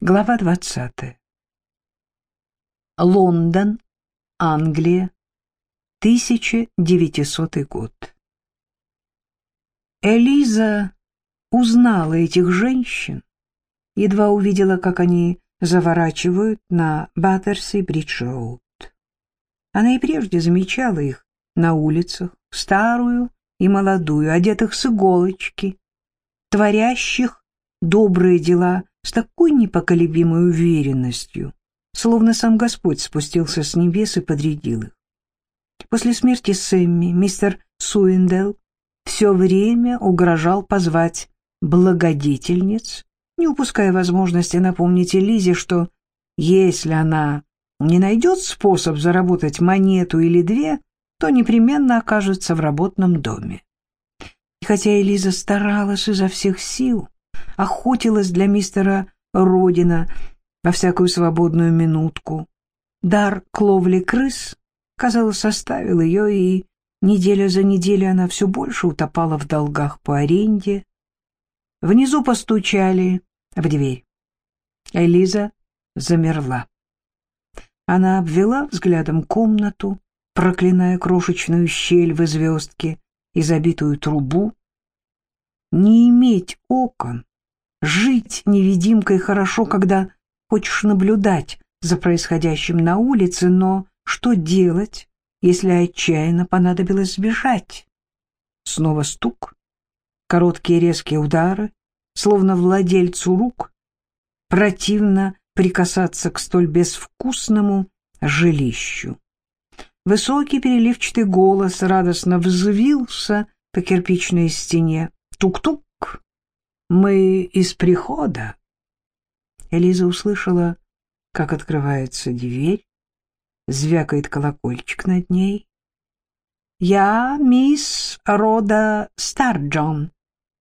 Глава 20. Лондон, Англия, 1900 год. Элиза узнала этих женщин, едва увидела, как они заворачивают на Баттерси-Бридж-Роуд. Она и прежде замечала их на улицах, старую и молодую, одетых с иголочки, творящих добрые дела с такой непоколебимой уверенностью, словно сам Господь спустился с небес и подрядил их. После смерти Сэмми мистер Суиндел все время угрожал позвать благодетельниц, не упуская возможности напомнить Элизе, что если она не найдет способ заработать монету или две, то непременно окажется в работном доме. И хотя Элиза старалась изо всех сил, охотилась для мистера Родина во всякую свободную минутку. Дар к ловле крыс, казалось, составил ее, и неделя за неделей она все больше утопала в долгах по аренде. Внизу постучали в дверь. Элиза замерла. Она обвела взглядом комнату, проклиная крошечную щель в звездке и забитую трубу. Не иметь окон Жить невидимкой хорошо, когда хочешь наблюдать за происходящим на улице, но что делать, если отчаянно понадобилось сбежать? Снова стук, короткие резкие удары, словно владельцу рук, противно прикасаться к столь безвкусному жилищу. Высокий переливчатый голос радостно взвился по кирпичной стене. Тук-тук! Мы из прихода. Элиза услышала, как открывается дверь, звякает колокольчик над ней. «Я мисс Рода Старджон,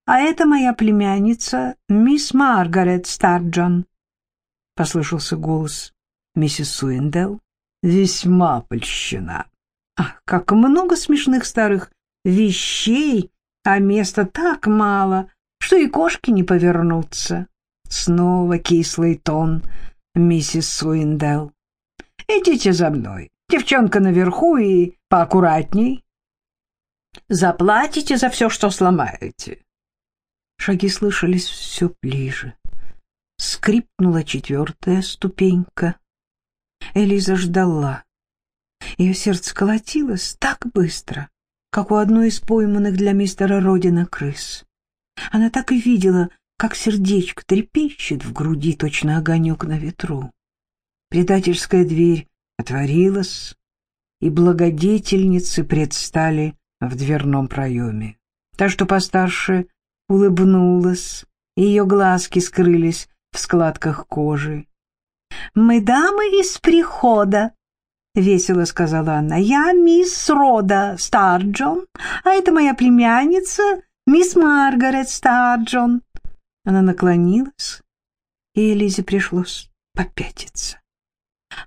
а это моя племянница, мисс Маргарет Старджон», — послышался голос миссис Суиндел. «Весьма польщена. Ах, как много смешных старых вещей, а места так мало!» Что и кошки не повернутся. Снова кислый тон миссис Суиндел. Идите за мной, девчонка наверху и поаккуратней. Заплатите за все, что сломаете. Шаги слышались все ближе. Скрипнула четвертая ступенька. Элиза ждала. Ее сердце колотилось так быстро, как у одной из пойманных для мистера Родина крыс. Она так и видела, как сердечко трепещет в груди, точно огонек на ветру. Предательская дверь отворилась, и благодетельницы предстали в дверном проеме. Та, что постарше, улыбнулась, и ее глазки скрылись в складках кожи. «Мы дамы из прихода», — весело сказала она. «Я мисс Рода Старджон, а это моя племянница «Мисс Маргарет Старджон!» Она наклонилась, и Элизе пришлось попятиться.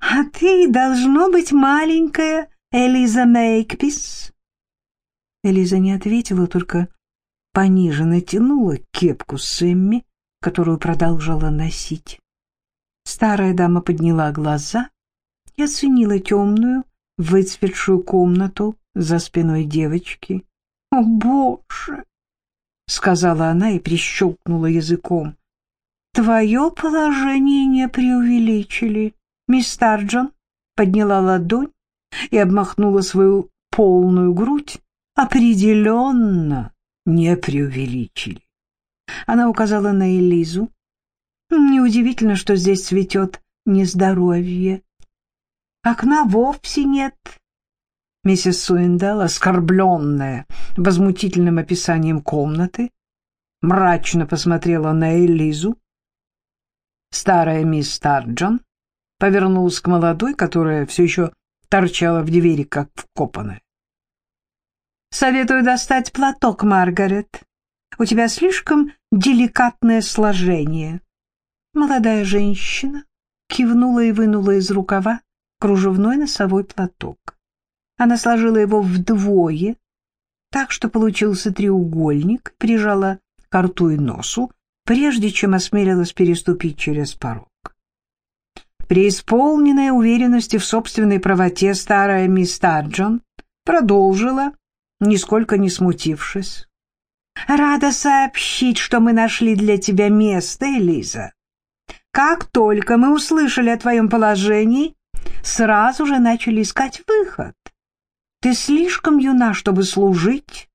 «А ты, должно быть, маленькая Элиза Мейкпис?» Элиза не ответила, только пониже натянула кепку Сэмми, которую продолжала носить. Старая дама подняла глаза и оценила темную, выцветшую комнату за спиной девочки. «О, Боже!» — сказала она и прищелкнула языком. «Твое положение не преувеличили». Мисс Тарджон подняла ладонь и обмахнула свою полную грудь. «Определенно не преувеличили». Она указала на Элизу. «Неудивительно, что здесь цветет нездоровье. Окна вовсе нет, Миссис Суиндел, оскорбленная возмутительным описанием комнаты, мрачно посмотрела на Элизу. Старая мисс Тарджон повернулась к молодой, которая все еще торчала в двери, как вкопанная. «Советую достать платок, Маргарет. У тебя слишком деликатное сложение». Молодая женщина кивнула и вынула из рукава кружевной носовой платок. Она сложила его вдвое, так что получился треугольник, прижала к рту и носу, прежде чем осмелилась переступить через порог. Преисполненная уверенности в собственной правоте старая мисс Тарджон продолжила, нисколько не смутившись. «Рада сообщить, что мы нашли для тебя место, Элиза. Как только мы услышали о твоем положении, сразу же начали искать выход. Ты слишком юна, чтобы служить,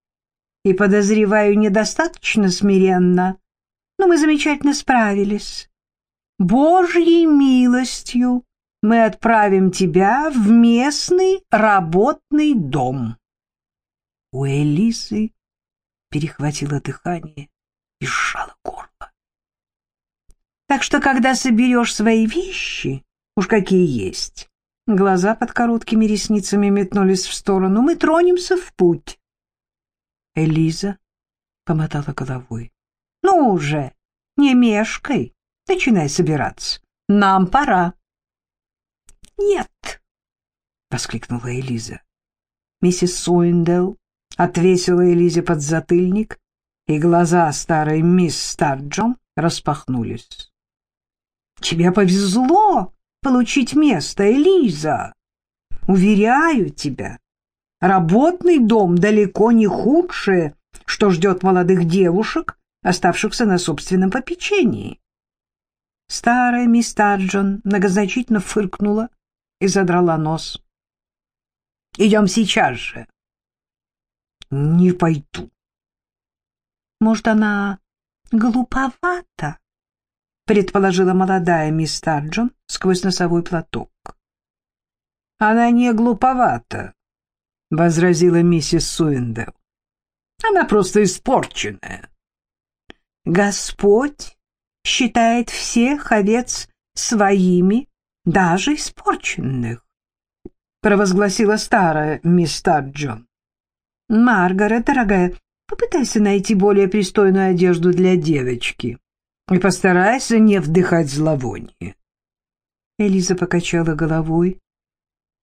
и, подозреваю, недостаточно смиренно, но мы замечательно справились. Божьей милостью мы отправим тебя в местный работный дом. У Элисы перехватило дыхание и сжало горло. Так что, когда соберешь свои вещи, уж какие есть, глаза под короткими ресницами метнулись в сторону, мы тронемся в путь. Элиза помотала головой. Ну уже, не мешкай. Начинай собираться. Нам пора. Нет, воскликнула Элиза. Миссис Суиндел отвесила Элизе под затыльник, и глаза старой мисс Старджон распахнулись. Тебе повезло получить место, Элиза. Уверяю тебя, работный дом далеко не худшее, что ждет молодых девушек, оставшихся на собственном попечении. Старая мисс Тарджон многозначительно фыркнула и задрала нос. — Идем сейчас же. — Не пойду. — Может, она глуповата? — предположила молодая мисс Тарджон сквозь носовой платок. — Она не глуповата, — возразила миссис Суиндел. — Она просто испорченная. — Господь считает всех овец своими, даже испорченных, — провозгласила старая мисс Таджон. — Маргарет, дорогая, попытайся найти более пристойную одежду для девочки и постарайся не вдыхать зловоние. Элиза покачала головой.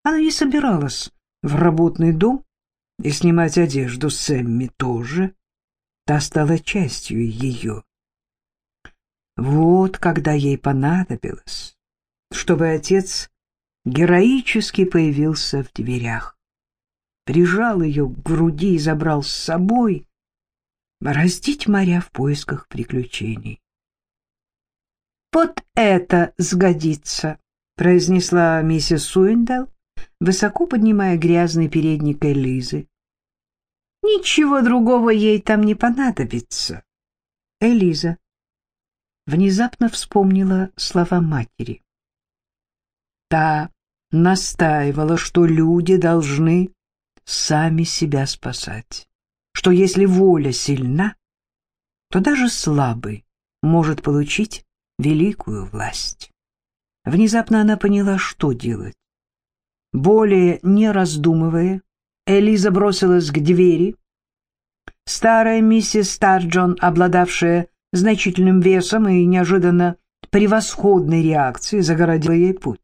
Она не собиралась в работный дом и снимать одежду с Сэмми тоже. Та стала частью ее. Вот когда ей понадобилось, чтобы отец героически появился в дверях, прижал ее к груди и забрал с собой, бороздить моря в поисках приключений. «Вот это сгодится!» — произнесла миссис Суиндал, высоко поднимая грязный передник Элизы. «Ничего другого ей там не понадобится». Элиза внезапно вспомнила слова матери. Та настаивала, что люди должны сами себя спасать, что если воля сильна, то даже слабый может получить великую власть. Внезапно она поняла, что делать. Более не раздумывая, Элиза бросилась к двери. Старая миссис Старджон, обладавшая значительным весом и неожиданно превосходной реакцией загородила ей путь.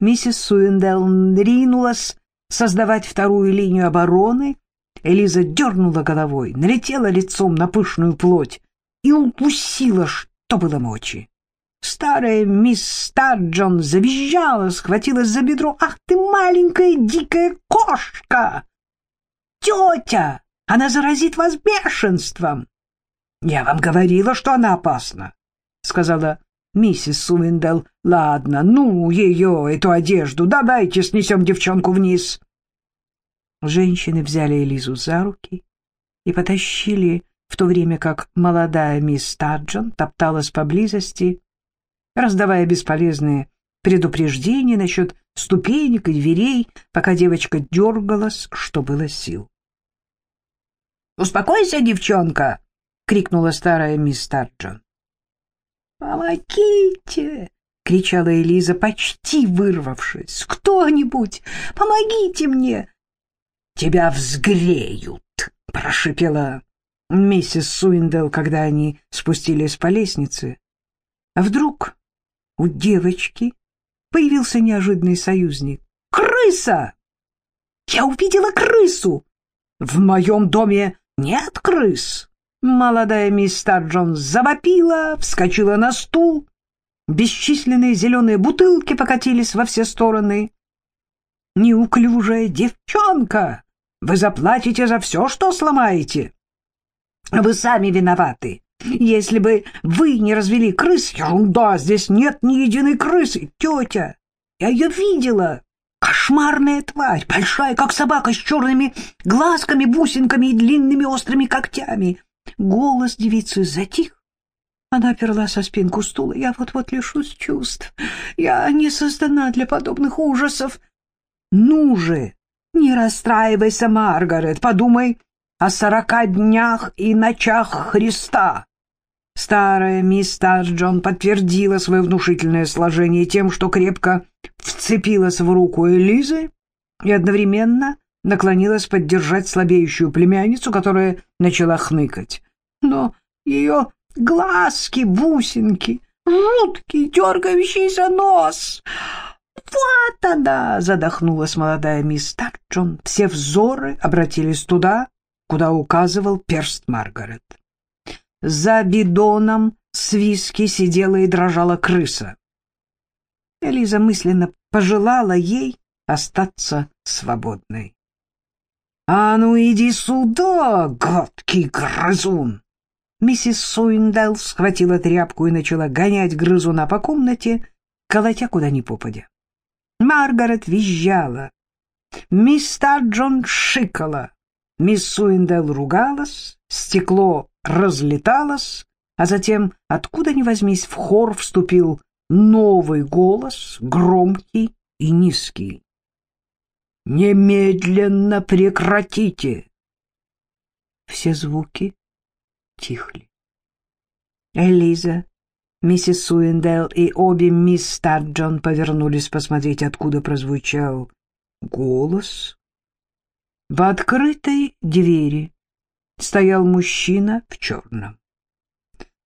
Миссис Суиндел ринулась создавать вторую линию обороны. Элиза дернула головой, налетела лицом на пышную плоть и укусила, что было мочи. Старая мисс Старджон завизжала, схватилась за бедро. «Ах ты, маленькая дикая кошка! Тетя! Она заразит вас бешенством!» «Я вам говорила, что она опасна», — сказала миссис Суиндел. «Ладно, ну ее, эту одежду, давайте снесем девчонку вниз». Женщины взяли Элизу за руки и потащили, в то время как молодая мисс Таджон топталась поблизости, раздавая бесполезные предупреждения насчет ступенек и дверей, пока девочка дергалась, что было сил. «Успокойся, девчонка!» — крикнула старая мисс Тарджон. «Помогите!» — кричала Элиза, почти вырвавшись. «Кто-нибудь, помогите мне!» «Тебя взгреют!» — прошипела миссис Суиндел, когда они спустились по лестнице. Вдруг у девочки появился неожиданный союзник. «Крыса! Я увидела крысу! В моем доме нет крыс!» Молодая мисс Старджон завопила, вскочила на стул Бесчисленные зеленые бутылки покатились во все стороны. «Неуклюжая девчонка! Вы заплатите за все, что сломаете!» «Вы сами виноваты! Если бы вы не развели крыс, ерунда, здесь нет ни единой крысы, тетя! Я ее видела! Кошмарная тварь, большая, как собака, с черными глазками, бусинками и длинными острыми когтями!» Голос девицы затих, она перла со спинку стула. Я вот-вот лишусь чувств. Я не создана для подобных ужасов. Ну же, не расстраивайся, Маргарет. Подумай о сорока днях и ночах Христа. Старая мисс Тарджон подтвердила свое внушительное сложение тем, что крепко вцепилась в руку Элизы и одновременно наклонилась поддержать слабеющую племянницу, которая начала хныкать. Но ее глазки, бусинки, жуткий дергающийся нос. «Вот она!» — задохнулась молодая мисс Тарджон. Все взоры обратились туда, куда указывал перст Маргарет. За бидоном с виски сидела и дрожала крыса. Элиза мысленно пожелала ей остаться свободной. «А ну иди сюда, гадкий грызун!» Миссис Суиндал схватила тряпку и начала гонять грызуна по комнате, колотя куда ни попадя. Маргарет визжала. Мисс Таджон шикала. Мисс Суиндел ругалась, стекло разлеталось, а затем, откуда ни возьмись, в хор вступил новый голос, громкий и низкий. «Немедленно прекратите!» Все звуки утихли. Элиза, миссис Суиндел и обе мисс Старджон повернулись посмотреть, откуда прозвучал голос. В открытой двери стоял мужчина в черном.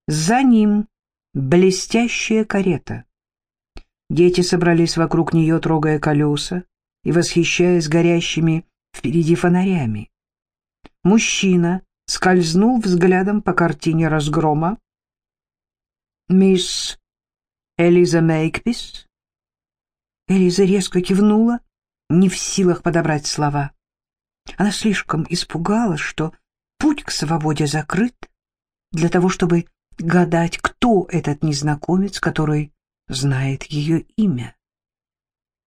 За ним блестящая карета. Дети собрались вокруг нее, трогая колеса и восхищаясь горящими впереди фонарями. Мужчина скользнул взглядом по картине разгрома. «Мисс Элиза Мейкпис?» Элиза резко кивнула, не в силах подобрать слова. Она слишком испугалась, что путь к свободе закрыт для того, чтобы гадать, кто этот незнакомец, который знает ее имя.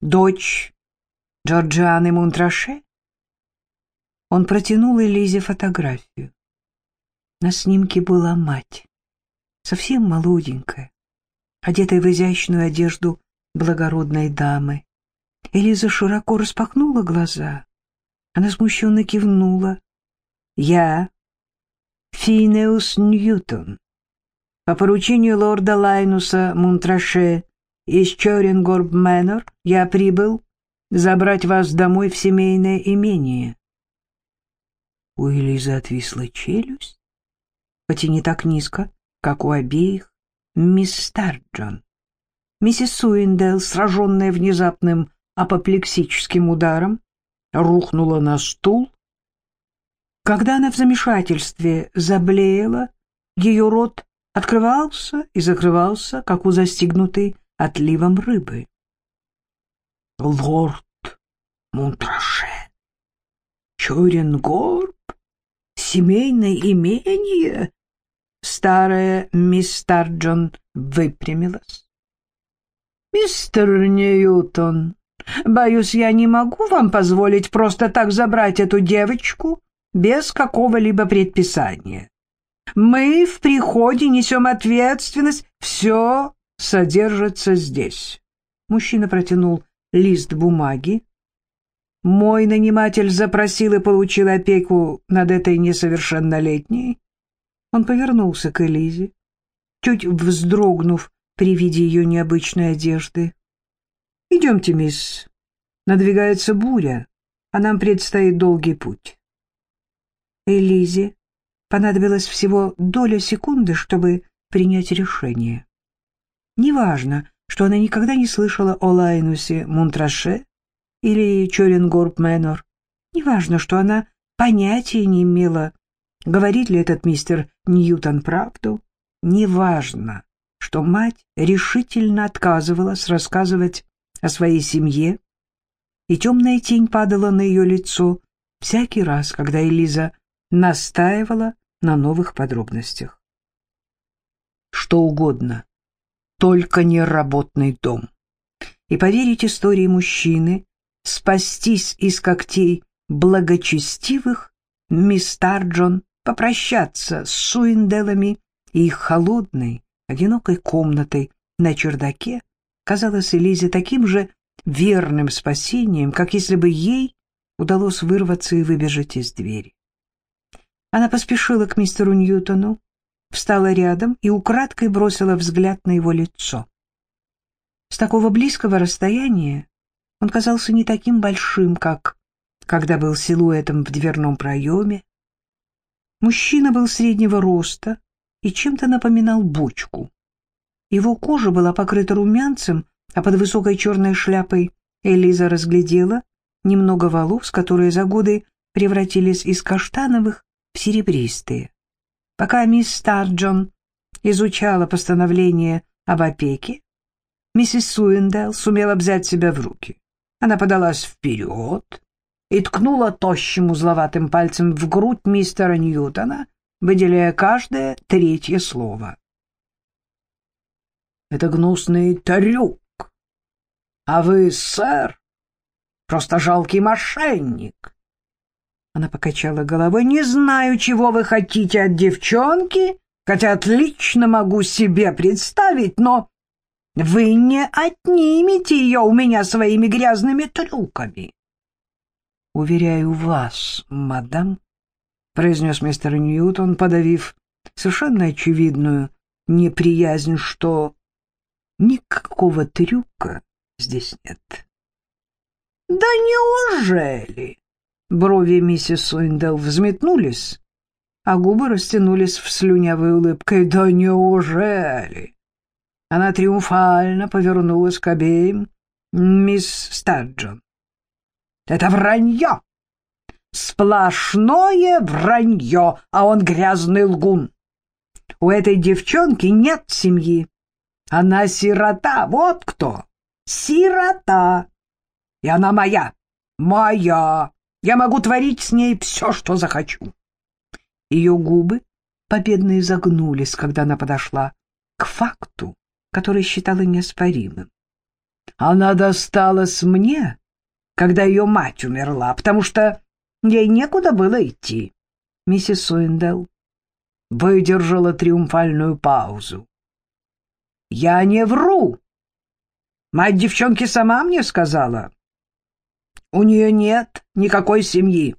Дочь Джорджианы Мунтраше? Он протянул Элизе фотографию. На снимке была мать, совсем молоденькая, одетая в изящную одежду благородной дамы. Элиза широко распахнула глаза. Она смущенно кивнула. «Я Финеус Ньютон. По поручению лорда Лайнуса Мунтраше из Чорингорб Мэннер я прибыл забрать вас домой в семейное имение. У Элизы отвисла челюсть, хоть и не так низко, как у обеих, мисс Старджон. Миссис Суиндел, сраженная внезапным апоплексическим ударом, рухнула на стул. Когда она в замешательстве заблеяла, ее рот открывался и закрывался, как у застигнутой отливом рыбы. «Лорд Монтраше! Чоренгор семейное имение?» Старая мисс Старджон выпрямилась. «Мистер Ньютон, боюсь, я не могу вам позволить просто так забрать эту девочку без какого-либо предписания. Мы в приходе несем ответственность, все содержится здесь». Мужчина протянул лист бумаги, мой наниматель запросил и получил опеку над этой несовершеннолетней. Он повернулся к Элизе, чуть вздрогнув при виде ее необычной одежды. «Идемте, мисс. Надвигается буря, а нам предстоит долгий путь». Элизе понадобилось всего доля секунды, чтобы принять решение. Неважно, что она никогда не слышала о Лайнусе Мунтраше или Чорингорб Мэнор. Неважно, что она понятия не имела, говорит ли этот мистер Ньютон правду. Неважно. что мать решительно отказывалась рассказывать о своей семье, и темная тень падала на ее лицо всякий раз, когда Элиза настаивала на новых подробностях. Что угодно, только не работный дом. И поверить истории мужчины, спастись из когтей благочестивых, мисс Тарджон попрощаться с Суинделами и их холодной, одинокой комнатой на чердаке казалось Элизе таким же верным спасением, как если бы ей удалось вырваться и выбежать из двери. Она поспешила к мистеру Ньютону, встала рядом и украдкой бросила взгляд на его лицо. С такого близкого расстояния он казался не таким большим, как когда был силуэтом в дверном проеме. Мужчина был среднего роста и чем-то напоминал бочку. Его кожа была покрыта румянцем, а под высокой черной шляпой Элиза разглядела немного волос, которые за годы превратились из каштановых серебристые. Пока мисс Старджон изучала постановление об опеке, миссис Суиндел сумела взять себя в руки. Она подалась вперед и ткнула тощим узловатым пальцем в грудь мистера Ньютона, выделяя каждое третье слово. «Это гнусный трюк, а вы, сэр, просто жалкий мошенник». Она покачала головой. «Не знаю, чего вы хотите от девчонки, хотя отлично могу себе представить, но вы не отнимете ее у меня своими грязными трюками». «Уверяю вас, мадам», — произнес мистер Ньютон, подавив совершенно очевидную неприязнь, что никакого трюка здесь нет. «Да неужели?» Брови миссис Суиндел взметнулись, а губы растянулись в слюнявой улыбкой. «Да неужели?» Она триумфально повернулась к обеим мисс Стаджон. «Это вранье! Сплошное вранье, а он грязный лгун. У этой девчонки нет семьи. Она сирота, вот кто! Сирота! И она моя, моя!» Я могу творить с ней все, что захочу. Ее губы победно изогнулись, когда она подошла к факту, который считала неоспоримым. Она досталась мне, когда ее мать умерла, потому что ей некуда было идти. Миссис Суиндел выдержала триумфальную паузу. «Я не вру. Мать девчонки сама мне сказала. У нее нет никакой семьи.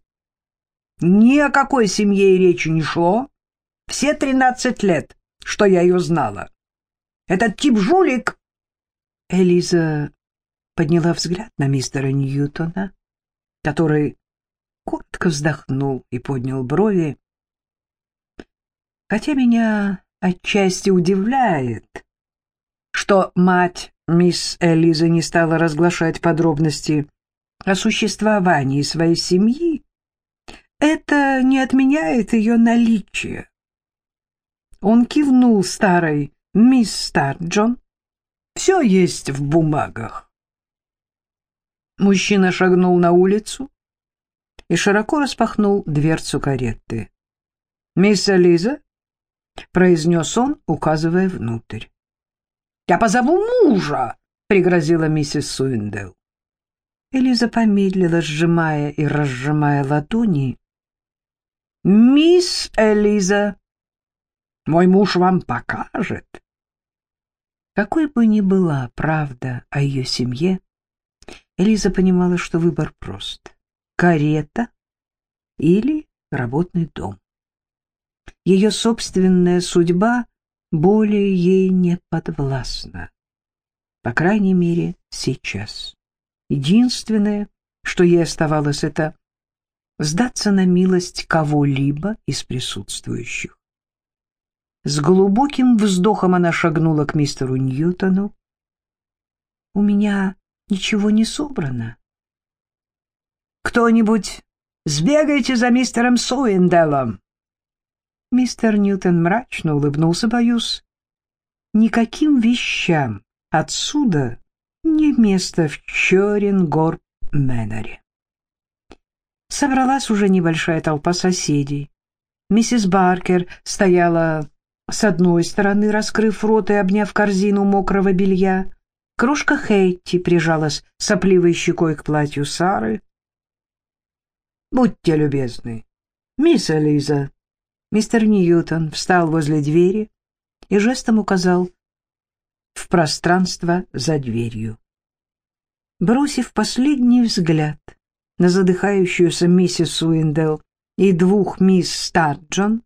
Ни о какой семье и речи не шло. Все тринадцать лет, что я ее знала. Этот тип жулик. Элиза подняла взгляд на мистера Ньютона, который коротко вздохнул и поднял брови. Хотя меня отчасти удивляет, что мать мисс Элиза не стала разглашать подробности о существовании своей семьи, это не отменяет ее наличие. Он кивнул старой мисс Старджон. Все есть в бумагах. Мужчина шагнул на улицу и широко распахнул дверцу кареты. «Мисс Элиза?» — произнес он, указывая внутрь. «Я позову мужа!» — пригрозила миссис Суиндел. Элиза помедлила, сжимая и разжимая ладони. «Мисс Элиза, мой муж вам покажет». Какой бы ни была правда о ее семье, Элиза понимала, что выбор прост — карета или работный дом. Ее собственная судьба более ей не подвластна, по крайней мере, сейчас. Единственное, что ей оставалось, это сдаться на милость кого-либо из присутствующих. С глубоким вздохом она шагнула к мистеру Ньютону. «У меня ничего не собрано». «Кто-нибудь сбегайте за мистером Суинделом!» Мистер Ньютон мрачно улыбнулся, боюсь. никаким вещам отсюда не место в Чоренгорб-Мэноре. Собралась уже небольшая толпа соседей. Миссис Баркер стояла с одной стороны, раскрыв рот и обняв корзину мокрого белья. Крошка Хейти прижалась сопливой щекой к платью Сары. «Будьте любезны, мисс Элиза». Мистер Ньютон встал возле двери и жестом указал в пространство за дверью. Бросив последний взгляд на задыхающуюся миссис Уиндел и двух мисс Старджон,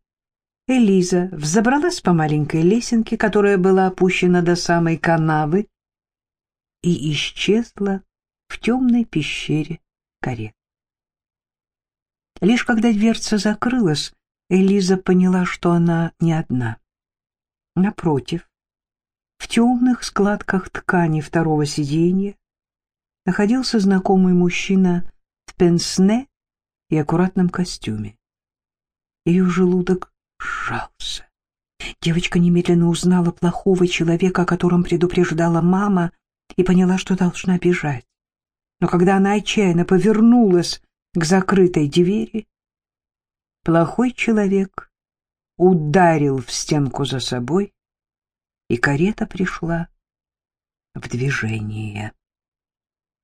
Элиза взобралась по маленькой лесенке, которая была опущена до самой канавы, и исчезла в темной пещере карет. Лишь когда дверца закрылась, Элиза поняла, что она не одна. Напротив, в темных складках ткани второго сиденья находился знакомый мужчина в пенсне и аккуратном костюме. Ее желудок сжался. Девочка немедленно узнала плохого человека, о котором предупреждала мама, и поняла, что должна бежать. Но когда она отчаянно повернулась к закрытой двери, плохой человек ударил в стенку за собой, и карета пришла в движение.